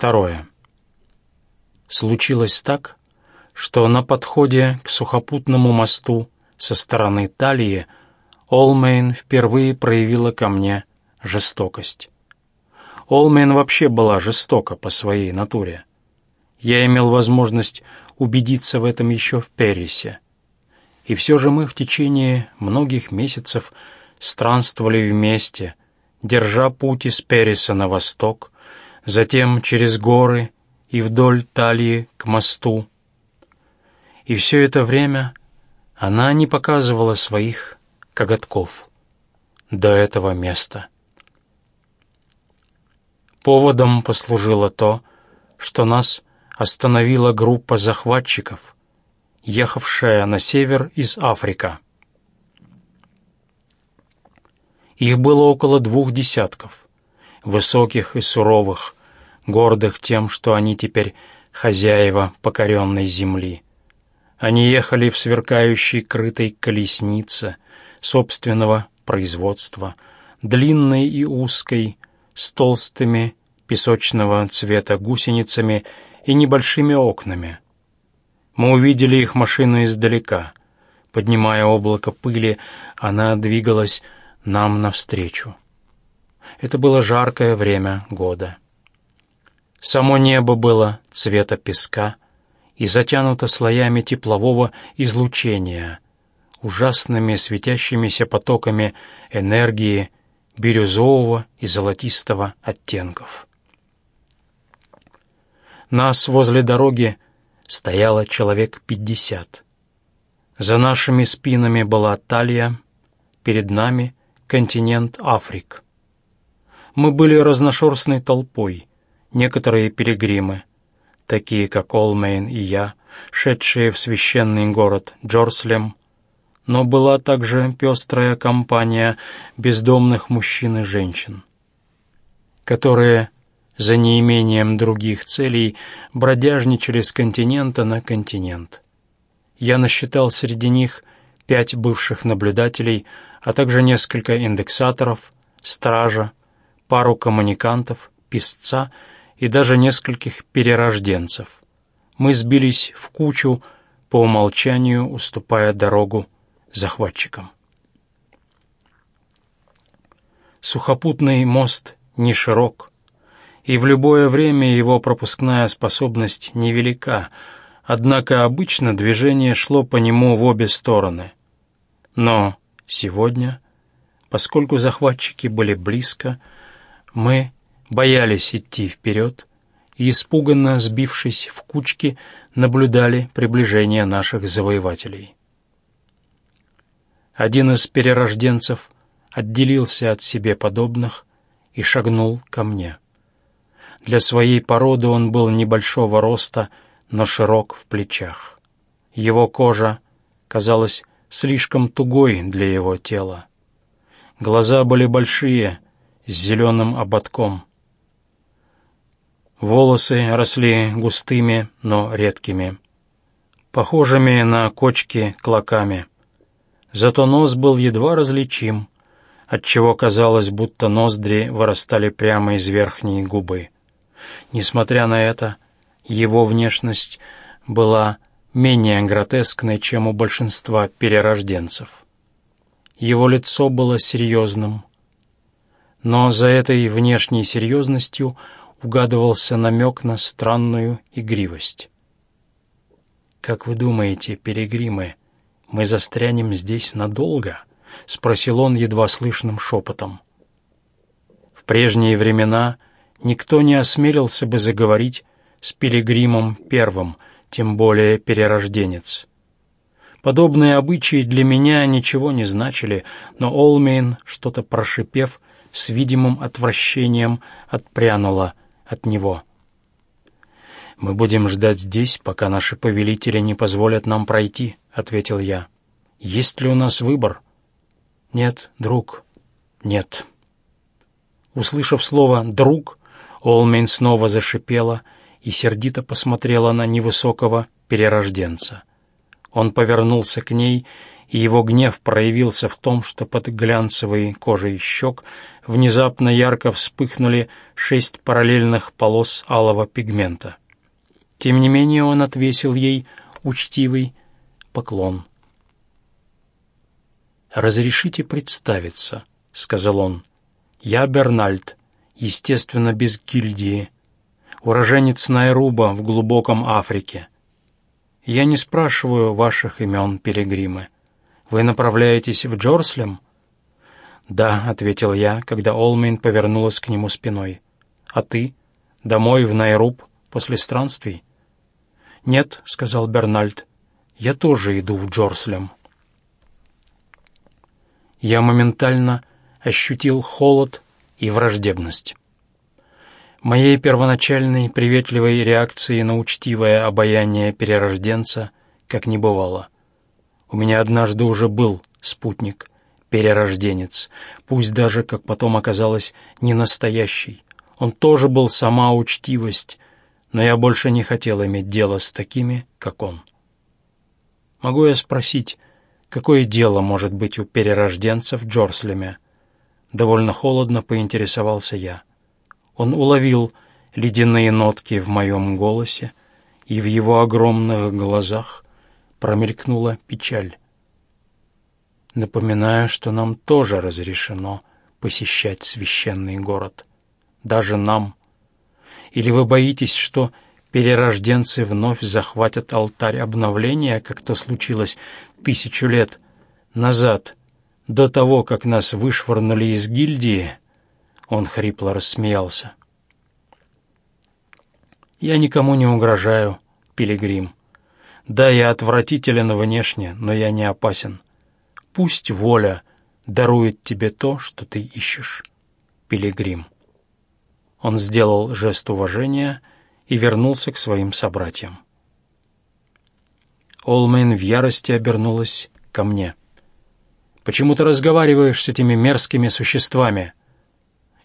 Второе. Случилось так, что на подходе к сухопутному мосту со стороны Талии Олмейн впервые проявила ко мне жестокость. Олмейн вообще была жестока по своей натуре. Я имел возможность убедиться в этом еще в Перисе. И все же мы в течение многих месяцев странствовали вместе, держа путь из Периса на восток, затем через горы и вдоль талии к мосту. И все это время она не показывала своих коготков до этого места. Поводом послужило то, что нас остановила группа захватчиков, ехавшая на север из Африка. Их было около двух десятков, высоких и суровых, гордых тем, что они теперь хозяева покоренной земли. Они ехали в сверкающей крытой колеснице собственного производства, длинной и узкой, с толстыми песочного цвета гусеницами и небольшими окнами. Мы увидели их машину издалека. Поднимая облако пыли, она двигалась нам навстречу. Это было жаркое время года. Само небо было цвета песка и затянуто слоями теплового излучения, ужасными светящимися потоками энергии бирюзового и золотистого оттенков. Нас возле дороги стояло человек пятьдесят. За нашими спинами была Талия, перед нами континент Африк. Мы были разношерстной толпой, некоторые перегримы, такие как Олмейн и я, шедшие в священный город Джорслем, но была также пестрая компания бездомных мужчин и женщин, которые за неимением других целей бродяжничали с континента на континент. Я насчитал среди них пять бывших наблюдателей, а также несколько индексаторов, стража, пару коммуникантов, писца и даже нескольких перерожденцев. Мы сбились в кучу, по умолчанию уступая дорогу захватчикам. Сухопутный мост не широк, и в любое время его пропускная способность невелика, однако обычно движение шло по нему в обе стороны. Но сегодня, поскольку захватчики были близко, мы боялись идти вперед и, испуганно сбившись в кучки, наблюдали приближение наших завоевателей. Один из перерожденцев отделился от себе подобных и шагнул ко мне. Для своей породы он был небольшого роста, но широк в плечах. Его кожа казалась слишком тугой для его тела. Глаза были большие, с зеленым ободком. Волосы росли густыми, но редкими, похожими на кочки клоками. Зато нос был едва различим, отчего казалось, будто ноздри вырастали прямо из верхней губы. Несмотря на это, его внешность была менее гротескной, чем у большинства перерожденцев. Его лицо было серьезным, но за этой внешней серьезностью угадывался намек на странную игривость. «Как вы думаете, перегримы, мы застрянем здесь надолго?» — спросил он едва слышным шепотом. В прежние времена никто не осмелился бы заговорить с Пилигримом Первым, тем более перерожденец. Подобные обычаи для меня ничего не значили, но Олмейн, что-то прошипев, с видимым отвращением отпрянула от него. «Мы будем ждать здесь, пока наши повелители не позволят нам пройти», — ответил я. «Есть ли у нас выбор?» «Нет, друг, нет». Услышав слово «друг», Олмейн снова зашипела и сердито посмотрела на невысокого перерожденца. Он повернулся к ней его гнев проявился в том, что под глянцевой кожей щек внезапно ярко вспыхнули шесть параллельных полос алого пигмента. Тем не менее он отвесил ей учтивый поклон. «Разрешите представиться», — сказал он. «Я Бернальд, естественно, без гильдии, уроженец Найруба в глубоком Африке. Я не спрашиваю ваших имен, пилигримы. Вы направляетесь в Джорслем?» «Да», — ответил я, когда Олмейн повернулась к нему спиной. «А ты? Домой в Найруб после странствий?» «Нет», — сказал Бернальд, — «я тоже иду в Джорслем». Я моментально ощутил холод и враждебность. Моей первоначальной приветливой реакции на учтивое обаяние перерожденца как не бывало. У меня однажды уже был спутник, перерожденец, пусть даже, как потом оказалось, не настоящий. Он тоже был сама учтивость, но я больше не хотел иметь дело с такими, как он. Могу я спросить, какое дело может быть у перерожденцев в Джорслеме? Довольно холодно поинтересовался я. Он уловил ледяные нотки в моем голосе, и в его огромных глазах промелькнула печаль. Напоминаю, что нам тоже разрешено посещать священный город. Даже нам. Или вы боитесь, что перерожденцы вновь захватят алтарь обновления, как то случилось тысячу лет назад, до того, как нас вышвырнули из гильдии?» Он хрипло рассмеялся. «Я никому не угрожаю, пилигрим. Да, я отвратителен внешне, но я не опасен. Пусть воля дарует тебе то, что ты ищешь, пилигрим». Он сделал жест уважения и вернулся к своим собратьям. Олмейн в ярости обернулась ко мне. «Почему ты разговариваешь с этими мерзкими существами?»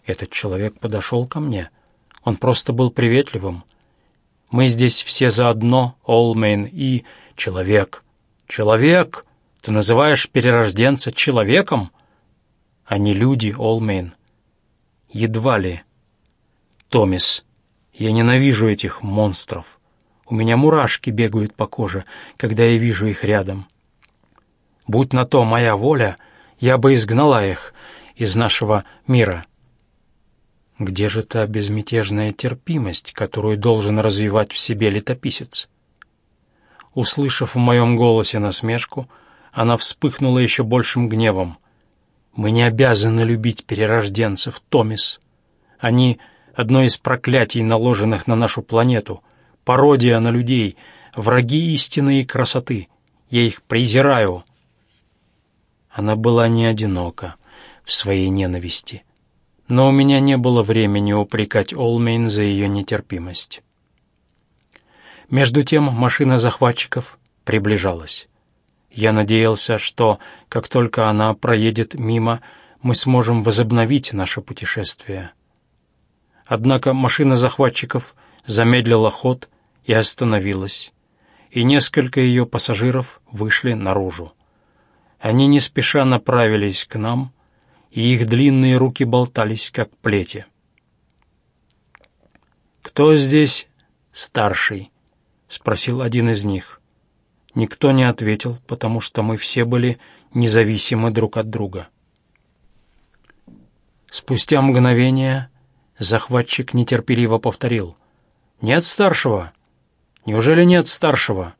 Этот человек подошел ко мне. Он просто был приветливым. Мы здесь все заодно, Олмейн и человек. Человек? Ты называешь перерожденца человеком? Они люди, Олмейн. Едва ли. Томис, я ненавижу этих монстров. У меня мурашки бегают по коже, когда я вижу их рядом. Будь на то моя воля, я бы изгнала их из нашего мира». Где же та безмятежная терпимость, которую должен развивать в себе летописец? Услышав в моем голосе насмешку, она вспыхнула еще большим гневом. «Мы не обязаны любить перерожденцев, Томис. Они — одно из проклятий, наложенных на нашу планету, пародия на людей, враги истины и красоты. Я их презираю». Она была не одинока в своей ненависти но у меня не было времени упрекать Олмейн за ее нетерпимость. Между тем машина захватчиков приближалась. Я надеялся, что, как только она проедет мимо, мы сможем возобновить наше путешествие. Однако машина захватчиков замедлила ход и остановилась, и несколько ее пассажиров вышли наружу. Они не спеша направились к нам, и их длинные руки болтались, как плети. «Кто здесь старший?» — спросил один из них. Никто не ответил, потому что мы все были независимы друг от друга. Спустя мгновение захватчик нетерпеливо повторил. «Нет старшего? Неужели нет старшего?»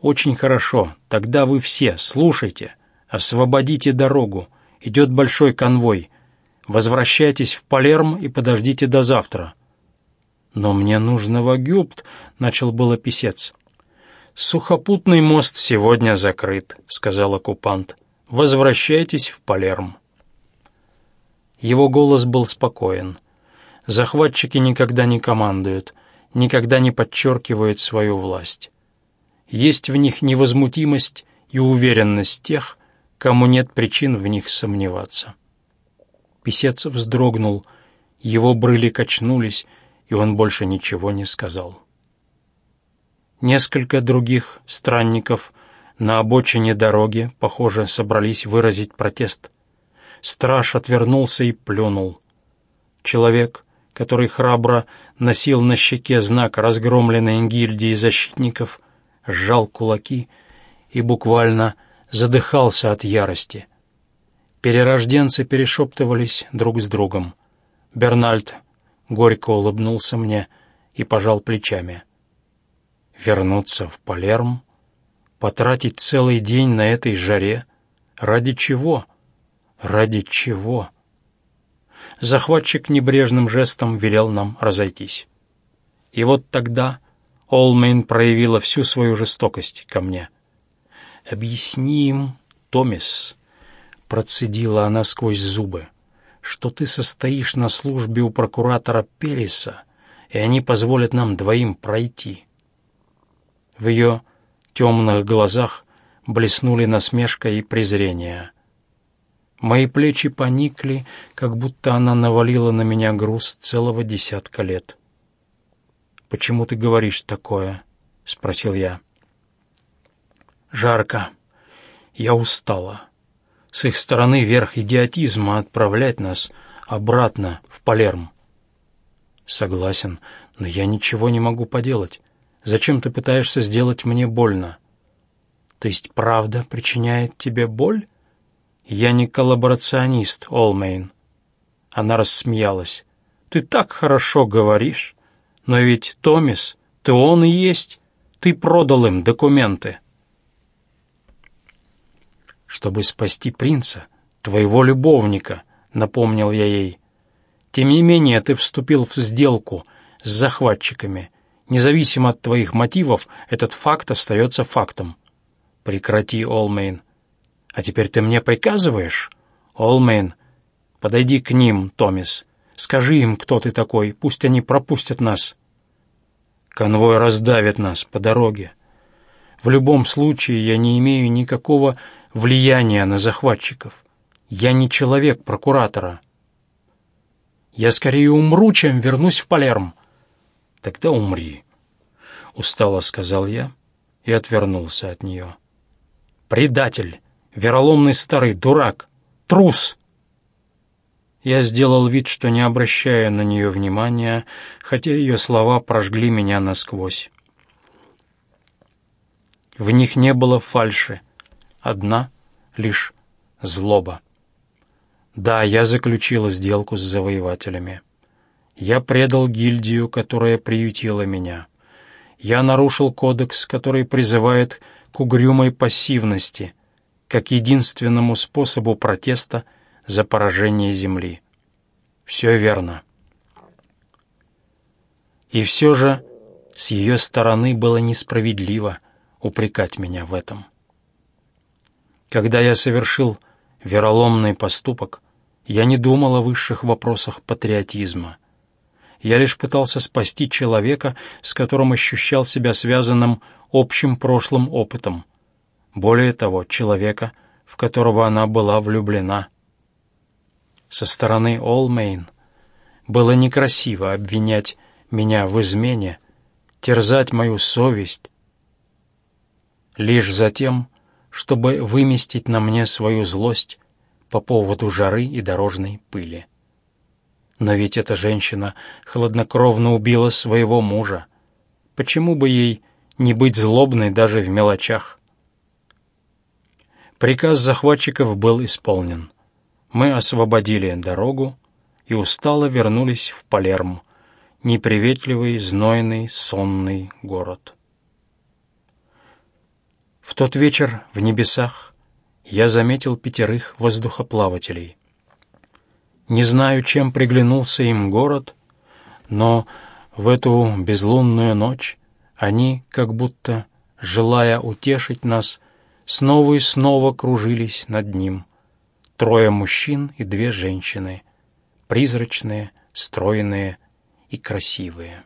«Очень хорошо. Тогда вы все слушайте. Освободите дорогу идет большой конвой. Возвращайтесь в Палерм и подождите до завтра». «Но мне нужно в Агюпт», — начал было писец. «Сухопутный мост сегодня закрыт», — сказал оккупант. «Возвращайтесь в Палерм». Его голос был спокоен. Захватчики никогда не командуют, никогда не подчеркивают свою власть. Есть в них невозмутимость и уверенность тех, кому нет причин в них сомневаться. Песец вздрогнул, его брыли качнулись, и он больше ничего не сказал. Несколько других странников на обочине дороги, похоже, собрались выразить протест. Страж отвернулся и плюнул. Человек, который храбро носил на щеке знак разгромленной гильдии защитников, сжал кулаки и буквально задыхался от ярости. Перерожденцы перешептывались друг с другом. Бернальд горько улыбнулся мне и пожал плечами. Вернуться в Палерм? Потратить целый день на этой жаре? Ради чего? Ради чего? Захватчик небрежным жестом велел нам разойтись. И вот тогда Олмейн проявила всю свою жестокость ко мне. «Объясни им, Томис», — процедила она сквозь зубы, «что ты состоишь на службе у прокуратора Переса, и они позволят нам двоим пройти». В ее темных глазах блеснули насмешка и презрение. Мои плечи поникли, как будто она навалила на меня груз целого десятка лет. «Почему ты говоришь такое?» — спросил я. «Жарко. Я устала. С их стороны верх идиотизма отправлять нас обратно в Палерм». «Согласен, но я ничего не могу поделать. Зачем ты пытаешься сделать мне больно?» «То есть правда причиняет тебе боль?» «Я не коллаборационист, Олмейн». Она рассмеялась. «Ты так хорошо говоришь. Но ведь, Томис, ты он и есть. Ты продал им документы». «Чтобы спасти принца, твоего любовника», — напомнил я ей. «Тем не менее, ты вступил в сделку с захватчиками. Независимо от твоих мотивов, этот факт остается фактом». «Прекрати, Олмейн. А теперь ты мне приказываешь? Олмейн, подойди к ним, Томис. Скажи им, кто ты такой, пусть они пропустят нас. Конвой раздавит нас по дороге. В любом случае я не имею никакого влияния на захватчиков. Я не человек прокуратора. Я скорее умру, чем вернусь в Палерм. Тогда умри, — устало сказал я и отвернулся от нее. Предатель! вероломный старый дурак, трус!» Я сделал вид, что не обращаю на нее внимания, хотя ее слова прожгли меня насквозь. В них не было фальши, одна лишь злоба. Да, я заключил сделку с завоевателями. Я предал гильдию, которая приютила меня. Я нарушил кодекс, который призывает к угрюмой пассивности — как единственному способу протеста за поражение Земли. Все верно. И все же с ее стороны было несправедливо упрекать меня в этом. Когда я совершил вероломный поступок, я не думал о высших вопросах патриотизма. Я лишь пытался спасти человека, с которым ощущал себя связанным общим прошлым опытом — более того, человека, в которого она была влюблена. Со стороны Олмейн было некрасиво обвинять меня в измене, терзать мою совесть, лишь за тем, чтобы выместить на мне свою злость по поводу жары и дорожной пыли. Но ведь эта женщина хладнокровно убила своего мужа. Почему бы ей не быть злобной даже в мелочах? Приказ захватчиков был исполнен. Мы освободили дорогу и устало вернулись в Палерм, неприветливый, знойный, сонный город. В тот вечер в небесах я заметил пятерых воздухоплавателей. Не знаю, чем приглянулся им город, но в эту безлунную ночь они, как будто желая утешить нас, снова и снова кружились над ним. Трое мужчин и две женщины, призрачные, стройные и красивые.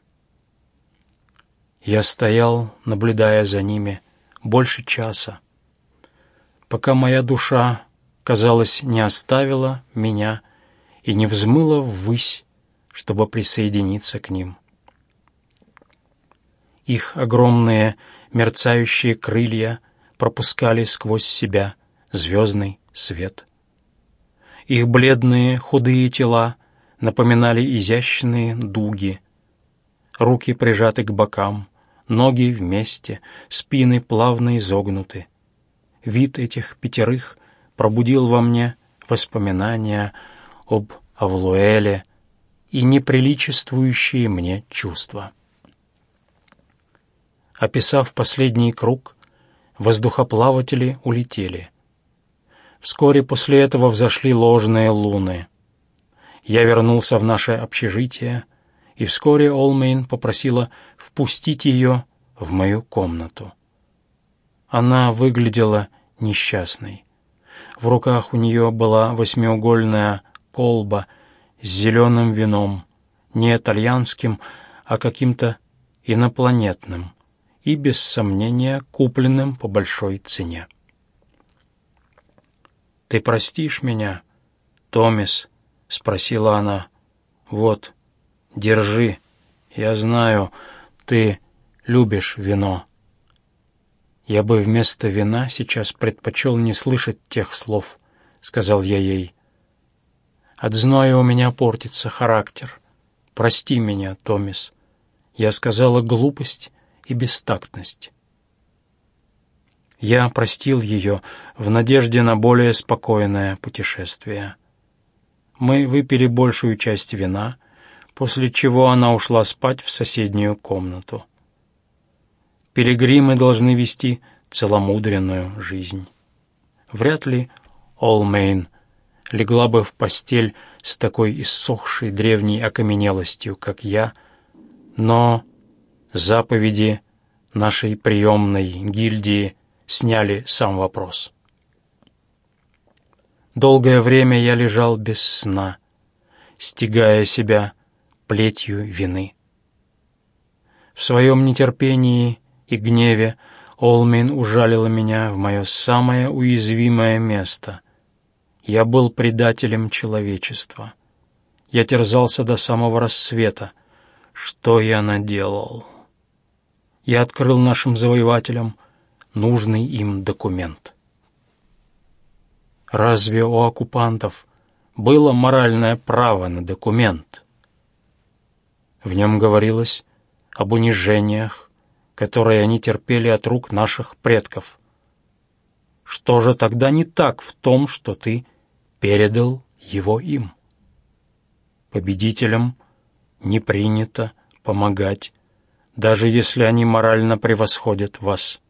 Я стоял, наблюдая за ними, больше часа, пока моя душа, казалось, не оставила меня и не взмыла ввысь, чтобы присоединиться к ним. Их огромные мерцающие крылья — пропускали сквозь себя звездный свет. Их бледные худые тела напоминали изящные дуги. Руки прижаты к бокам, ноги вместе, спины плавно изогнуты. Вид этих пятерых пробудил во мне воспоминания об Авлуэле и неприличествующие мне чувства. Описав последний круг, воздухоплаватели улетели. Вскоре после этого взошли ложные луны. Я вернулся в наше общежитие, и вскоре Олмейн попросила впустить ее в мою комнату. Она выглядела несчастной. В руках у нее была восьмиугольная колба с зеленым вином, не итальянским, а каким-то инопланетным и, без сомнения, купленным по большой цене. «Ты простишь меня, Томис?» — спросила она. «Вот, держи. Я знаю, ты любишь вино». «Я бы вместо вина сейчас предпочел не слышать тех слов», — сказал я ей. «От зноя у меня портится характер. Прости меня, Томис. Я сказала глупость и бестактность». Я простил ее в надежде на более спокойное путешествие. Мы выпили большую часть вина, после чего она ушла спать в соседнюю комнату. Пилигримы должны вести целомудренную жизнь. Вряд ли Олмейн легла бы в постель с такой иссохшей древней окаменелостью, как я, но заповеди нашей приемной гильдии сняли сам вопрос. Долгое время я лежал без сна, стягая себя плетью вины. В своем нетерпении и гневе Олмин ужалила меня в мое самое уязвимое место. Я был предателем человечества. Я терзался до самого рассвета. Что я наделал? Я открыл нашим завоевателям нужный им документ. Разве у оккупантов было моральное право на документ? В нем говорилось об унижениях, которые они терпели от рук наших предков. Что же тогда не так в том, что ты передал его им? Победителям не принято помогать, даже если они морально превосходят вас.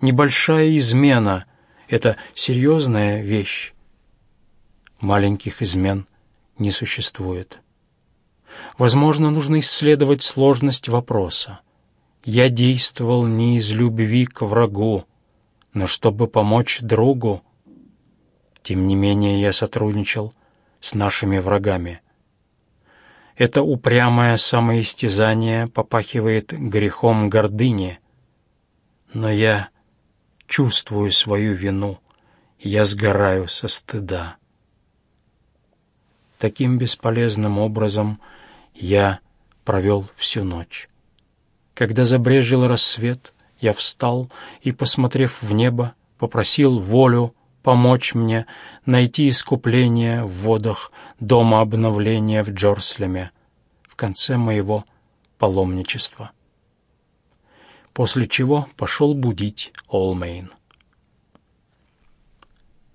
Небольшая измена — это серьезная вещь. Маленьких измен не существует. Возможно, нужно исследовать сложность вопроса. Я действовал не из любви к врагу, но чтобы помочь другу. Тем не менее, я сотрудничал с нашими врагами. Это упрямое самоистязание попахивает грехом гордыни. Но я чувствую свою вину, я сгораю со стыда. Таким бесполезным образом я провел всю ночь. Когда забрежил рассвет, я встал и, посмотрев в небо, попросил волю помочь мне найти искупление в водах дома обновления в Джорслеме в конце моего паломничества после чего пошел будить Олмейн.